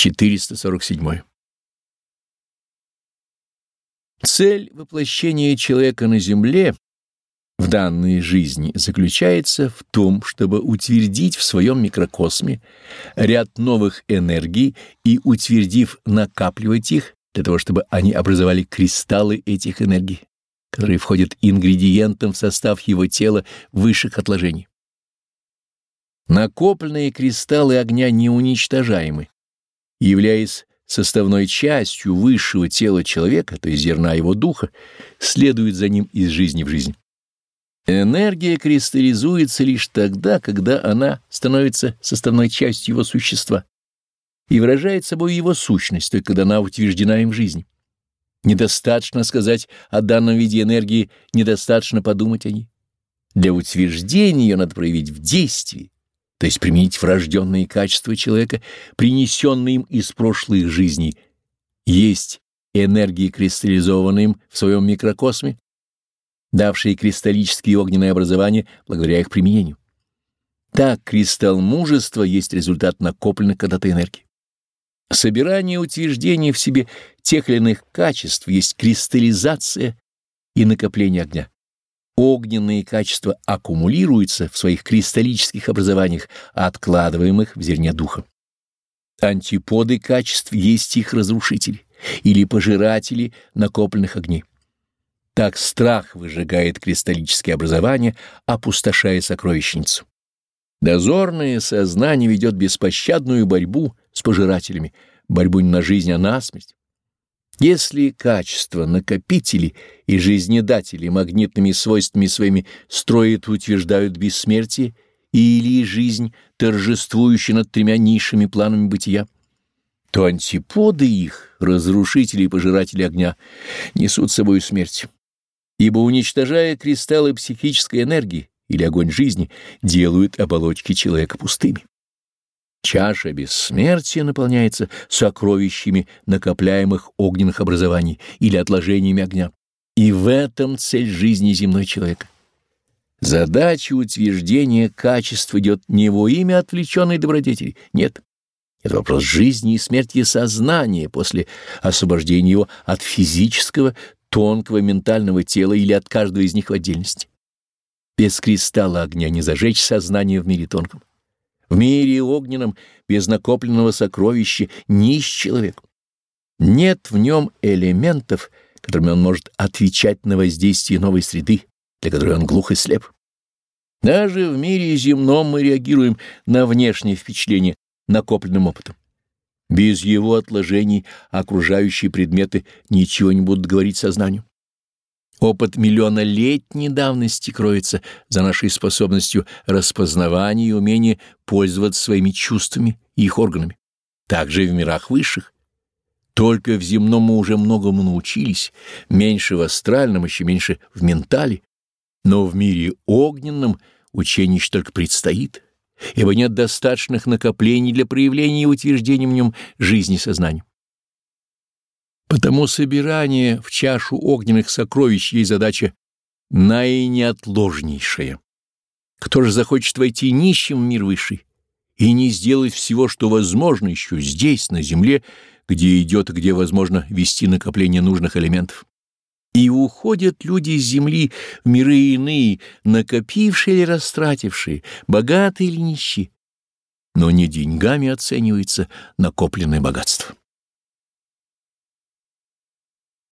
447. Цель воплощения человека на Земле в данной жизни заключается в том, чтобы утвердить в своем микрокосме ряд новых энергий и, утвердив, накапливать их для того, чтобы они образовали кристаллы этих энергий, которые входят ингредиентом в состав его тела высших отложений. Накопленные кристаллы огня неуничтожаемы, являясь составной частью высшего тела человека, то есть зерна его духа, следует за ним из жизни в жизнь. Энергия кристаллизуется лишь тогда, когда она становится составной частью его существа и выражает собой его сущность, только когда она утверждена им в жизни. Недостаточно сказать о данном виде энергии, недостаточно подумать о ней. Для утверждения ее надо проявить в действии, то есть применить врожденные качества человека, принесенные им из прошлых жизней, есть энергии, кристаллизованные им в своем микрокосме, давшие кристаллические огненные образования благодаря их применению. Так кристалл мужества есть результат накопленных когда-то энергий. Собирание утверждения в себе тех или иных качеств есть кристаллизация и накопление огня огненные качества аккумулируются в своих кристаллических образованиях, откладываемых в зерне духа. Антиподы качеств есть их разрушители или пожиратели накопленных огней. Так страх выжигает кристаллические образования, опустошая сокровищницу. Дозорное сознание ведет беспощадную борьбу с пожирателями, борьбу не на жизнь, а на смерть. Если качество накопители и жизнедатели магнитными свойствами своими строят и утверждают бессмертие или жизнь, торжествующая над тремя низшими планами бытия, то антиподы их, разрушители и пожиратели огня, несут с собой смерть. Ибо, уничтожая кристаллы психической энергии или огонь жизни, делают оболочки человека пустыми. Чаша бессмертия наполняется сокровищами накопляемых огненных образований или отложениями огня. И в этом цель жизни земной человека. Задача утверждения качества идет не во имя отвлеченной добродетели, нет. Это вопрос жизни и смерти сознания после освобождения его от физического, тонкого ментального тела или от каждого из них в отдельности. Без кристалла огня не зажечь сознание в мире тонком. В мире огненном, без накопленного сокровища, нищ человек. Нет в нем элементов, которыми он может отвечать на воздействие новой среды, для которой он глух и слеп. Даже в мире земном мы реагируем на внешние впечатления накопленным опытом. Без его отложений окружающие предметы ничего не будут говорить сознанию. Опыт миллионолетней давности кроется за нашей способностью распознавания и умения пользоваться своими чувствами и их органами. Также и в мирах высших. Только в земном мы уже многому научились, меньше в астральном, еще меньше в ментале. Но в мире огненном учение еще только предстоит, ибо нет достаточных накоплений для проявления и утверждения в нем жизни сознания. Потому собирание в чашу огненных сокровищ есть задача наинеотложнейшая. Кто же захочет войти нищим в мир высший и не сделать всего, что возможно еще здесь, на земле, где идет и где возможно вести накопление нужных элементов? И уходят люди с земли в миры иные, накопившие или растратившие, богатые или нищие. Но не деньгами оценивается накопленное богатство.